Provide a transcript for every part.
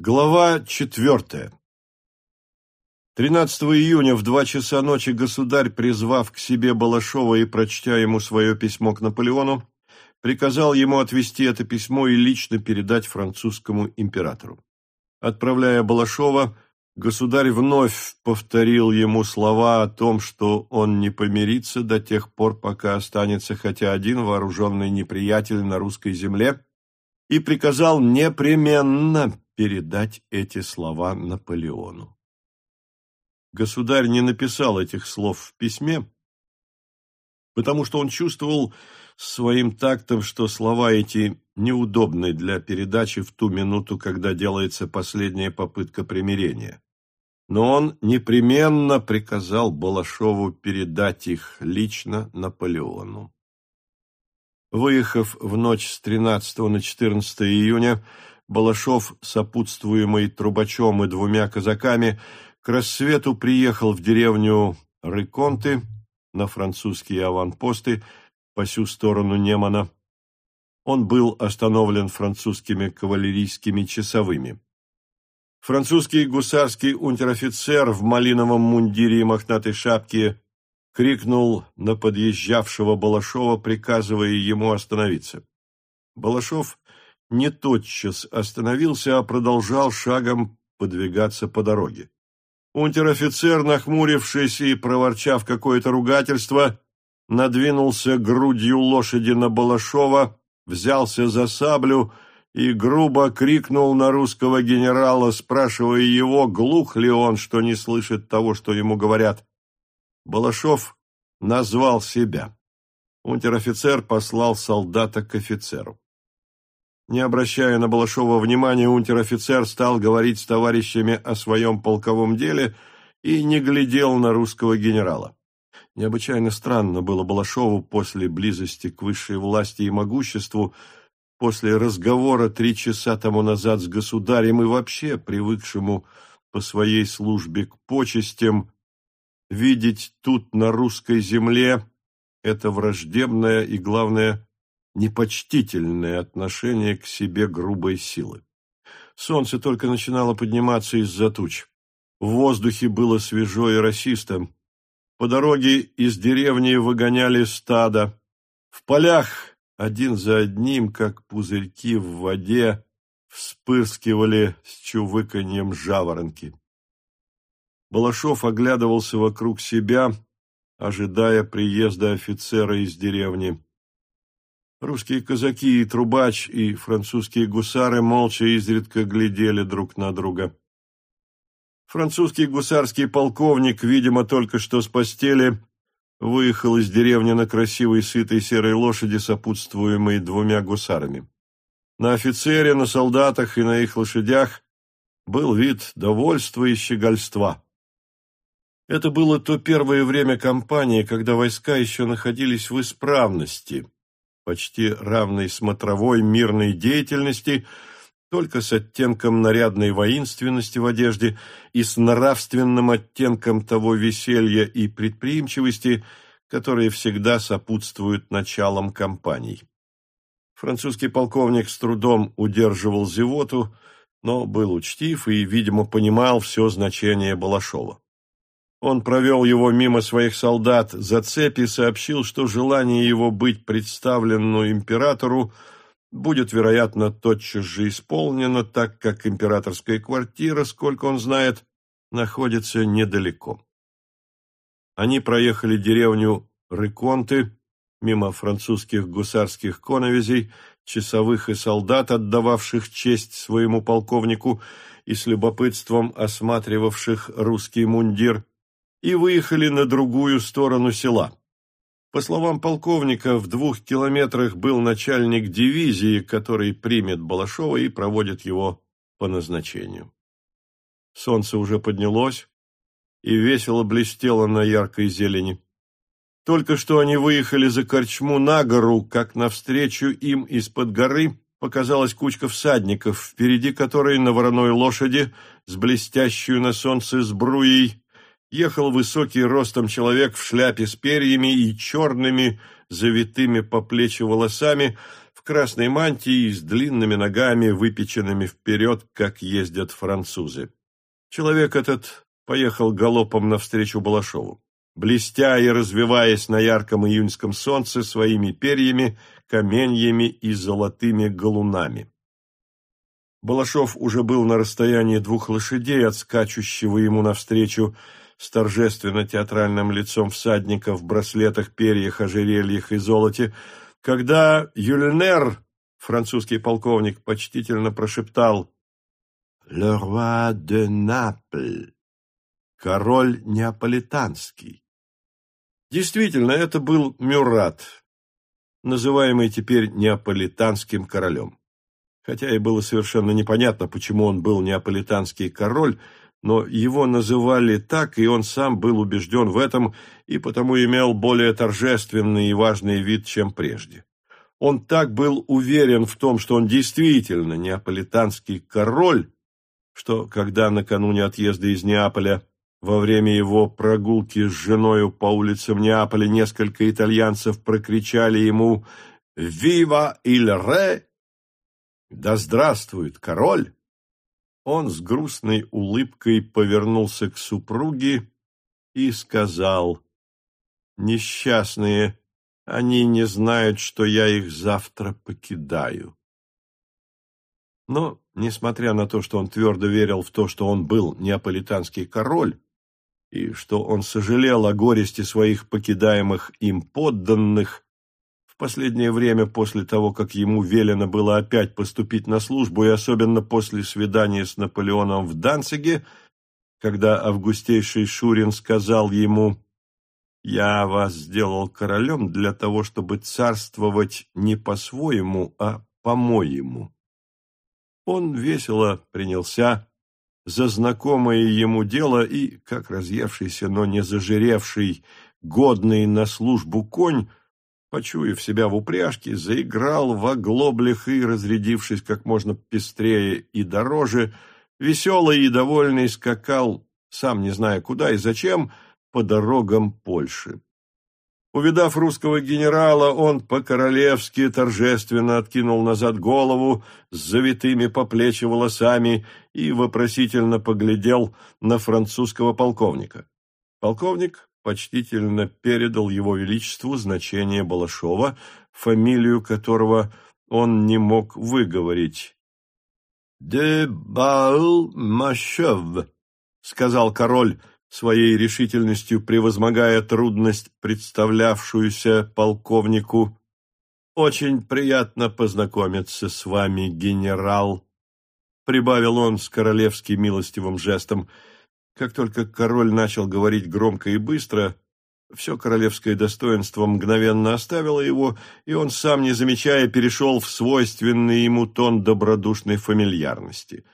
Глава четвертая. 13 июня в два часа ночи государь, призвав к себе Балашова и прочтя ему свое письмо к Наполеону, приказал ему отвести это письмо и лично передать французскому императору. Отправляя Балашова, государь вновь повторил ему слова о том, что он не помирится до тех пор, пока останется хотя один вооруженный неприятель на русской земле, и приказал непременно передать эти слова Наполеону. Государь не написал этих слов в письме, потому что он чувствовал своим тактом, что слова эти неудобны для передачи в ту минуту, когда делается последняя попытка примирения. Но он непременно приказал Балашову передать их лично Наполеону. Выехав в ночь с 13 на 14 июня, Балашов, сопутствуемый трубачом и двумя казаками, к рассвету приехал в деревню Рыконты на французские аванпосты по всю сторону Немана. Он был остановлен французскими кавалерийскими часовыми. Французский гусарский унтер-офицер в малиновом мундире и мохнатой шапке крикнул на подъезжавшего Балашова, приказывая ему остановиться. Балашов не тотчас остановился, а продолжал шагом подвигаться по дороге. Унтер-офицер, нахмурившись и проворчав какое-то ругательство, надвинулся грудью лошади на Балашова, взялся за саблю и грубо крикнул на русского генерала, спрашивая его, глух ли он, что не слышит того, что ему говорят. Балашов назвал себя. Унтер-офицер послал солдата к офицеру. Не обращая на Балашова внимания, унтер-офицер стал говорить с товарищами о своем полковом деле и не глядел на русского генерала. Необычайно странно было Балашову после близости к высшей власти и могуществу, после разговора три часа тому назад с государем и вообще привыкшему по своей службе к почестям, видеть тут на русской земле это враждебное и, главное, непочтительное отношение к себе грубой силы. Солнце только начинало подниматься из-за туч. В воздухе было свежо и расисто. По дороге из деревни выгоняли стадо. В полях один за одним, как пузырьки в воде, вспырскивали с чувыканьем жаворонки. Балашов оглядывался вокруг себя, ожидая приезда офицера из деревни. Русские казаки и трубач, и французские гусары молча изредка глядели друг на друга. Французский гусарский полковник, видимо, только что с постели, выехал из деревни на красивой сытой серой лошади, сопутствуемой двумя гусарами. На офицере, на солдатах и на их лошадях был вид довольства и щегольства. Это было то первое время кампании, когда войска еще находились в исправности – почти равной смотровой мирной деятельности, только с оттенком нарядной воинственности в одежде и с нравственным оттенком того веселья и предприимчивости, которые всегда сопутствуют началам кампаний. Французский полковник с трудом удерживал зевоту, но был учтив и, видимо, понимал все значение Балашова. Он провел его мимо своих солдат за цепи и сообщил, что желание его быть представленну императору будет, вероятно, тотчас же исполнено, так как императорская квартира, сколько он знает, находится недалеко. Они проехали деревню Рыконты, мимо французских гусарских коновизей, часовых и солдат, отдававших честь своему полковнику и с любопытством осматривавших русский мундир, и выехали на другую сторону села. По словам полковника, в двух километрах был начальник дивизии, который примет Балашова и проводит его по назначению. Солнце уже поднялось и весело блестело на яркой зелени. Только что они выехали за корчму на гору, как навстречу им из-под горы показалась кучка всадников, впереди которой на вороной лошади с блестящую на солнце сбруей ехал высокий ростом человек в шляпе с перьями и черными, завитыми по плечи волосами, в красной мантии с длинными ногами, выпеченными вперед, как ездят французы. Человек этот поехал галопом навстречу Балашову. Блестя и развиваясь на ярком июньском солнце своими перьями, каменьями и золотыми галунами. Балашов уже был на расстоянии двух лошадей от скачущего ему навстречу с торжественно-театральным лицом всадника в браслетах, перьях, ожерельях и золоте, когда Юльнер, французский полковник, почтительно прошептал «Le roi de Naples» — «Король неаполитанский». Действительно, это был Мюрат, называемый теперь неаполитанским королем. Хотя и было совершенно непонятно, почему он был неаполитанский король, но его называли так, и он сам был убежден в этом, и потому имел более торжественный и важный вид, чем прежде. Он так был уверен в том, что он действительно неаполитанский король, что, когда накануне отъезда из Неаполя во время его прогулки с женою по улицам Неаполя несколько итальянцев прокричали ему «Вива иль ре!» «Да здравствует король!» Он с грустной улыбкой повернулся к супруге и сказал «Несчастные, они не знают, что я их завтра покидаю». Но, несмотря на то, что он твердо верил в то, что он был неаполитанский король, и что он сожалел о горести своих покидаемых им подданных, последнее время после того, как ему велено было опять поступить на службу, и особенно после свидания с Наполеоном в Данциге, когда августейший Шурин сказал ему «Я вас сделал королем для того, чтобы царствовать не по-своему, а по-моему». Он весело принялся за знакомое ему дело и, как разъевшийся, но не зажиревший, годный на службу конь, почуяв себя в упряжке, заиграл в оглоблях и, разрядившись как можно пестрее и дороже, веселый и довольный скакал, сам не зная куда и зачем, по дорогам Польши. Увидав русского генерала, он по-королевски торжественно откинул назад голову с завитыми по плечи волосами и вопросительно поглядел на французского полковника. Полковник почтительно передал его величеству значение Балашова, фамилию которого он не мог выговорить. «Де Баал Машев», — сказал король, своей решительностью превозмогая трудность, представлявшуюся полковнику. «Очень приятно познакомиться с вами, генерал», — прибавил он с королевски милостивым жестом. Как только король начал говорить громко и быстро, все королевское достоинство мгновенно оставило его, и он, сам не замечая, перешел в свойственный ему тон добродушной фамильярности.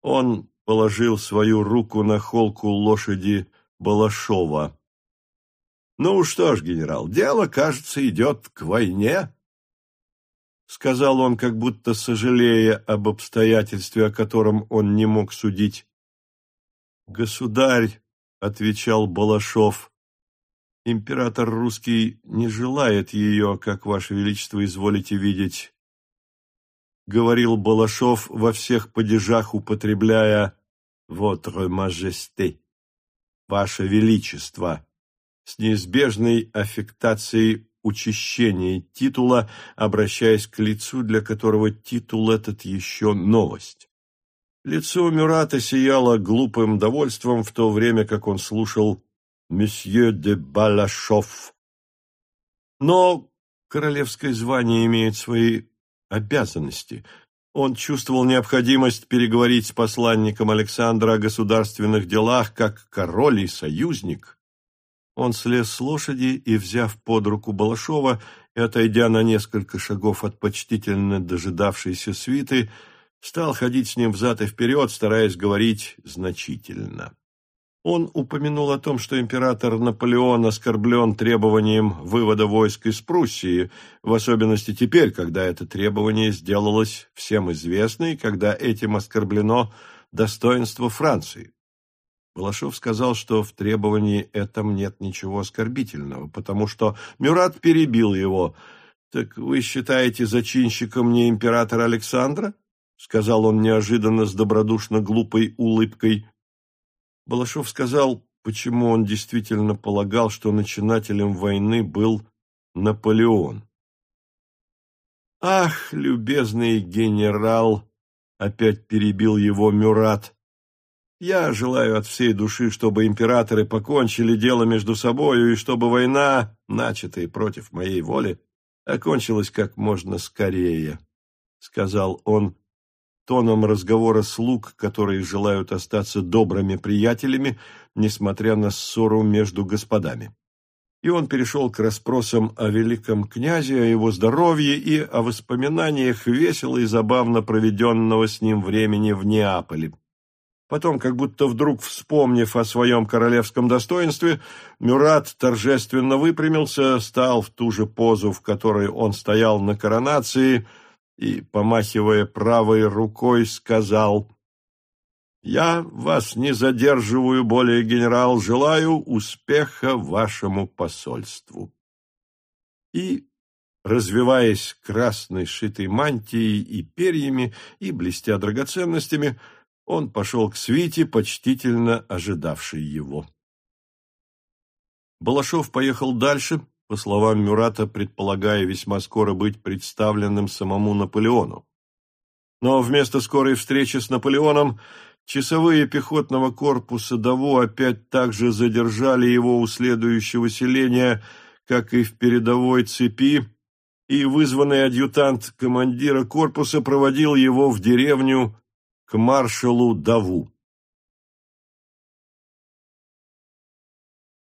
Он положил свою руку на холку лошади Балашова. «Ну что ж, генерал, дело, кажется, идет к войне», — сказал он, как будто сожалея об обстоятельстве, о котором он не мог судить. «Государь», — отвечал Балашов, — «император русский не желает ее, как ваше величество изволите видеть». Говорил Балашов во всех падежах, употребляя «Votre Majesté», «Ваше Величество», с неизбежной аффектацией учащения титула, обращаясь к лицу, для которого титул этот еще новость. Лицо Мюрата сияло глупым довольством в то время, как он слушал «Месье де Балашов». Но королевское звание имеет свои обязанности, он чувствовал необходимость переговорить с посланником Александра о государственных делах как король и союзник. Он слез с лошади и, взяв под руку Балашова и отойдя на несколько шагов от почтительно дожидавшейся свиты, стал ходить с ним взад и вперед, стараясь говорить значительно. Он упомянул о том, что император Наполеон оскорблен требованием вывода войск из Пруссии, в особенности теперь, когда это требование сделалось всем известно и когда этим оскорблено достоинство Франции. Балашов сказал, что в требовании этом нет ничего оскорбительного, потому что Мюрат перебил его. Так вы считаете зачинщиком не императора Александра? Сказал он неожиданно с добродушно глупой улыбкой. Балашов сказал, почему он действительно полагал, что начинателем войны был Наполеон. «Ах, любезный генерал!» — опять перебил его Мюрат. «Я желаю от всей души, чтобы императоры покончили дело между собою и чтобы война, начатая против моей воли, окончилась как можно скорее», — сказал он тоном разговора слуг, которые желают остаться добрыми приятелями, несмотря на ссору между господами и он перешел к расспросам о великом князе, о его здоровье и о воспоминаниях весело и забавно проведенного с ним времени в Неаполе. Потом, как будто вдруг вспомнив о своем королевском достоинстве, Мюрат торжественно выпрямился, стал в ту же позу, в которой он стоял на коронации, и, помахивая правой рукой, сказал я вас не задерживаю более, генерал, желаю успеха вашему посольству. И, развиваясь красной шитой мантией и перьями, и блестя драгоценностями, он пошел к свите, почтительно ожидавшей его. Балашов поехал дальше, по словам Мюрата, предполагая весьма скоро быть представленным самому Наполеону. Но вместо скорой встречи с Наполеоном Часовые пехотного корпуса Даву опять также задержали его у следующего селения, как и в передовой цепи, и вызванный адъютант командира корпуса проводил его в деревню к маршалу Даву.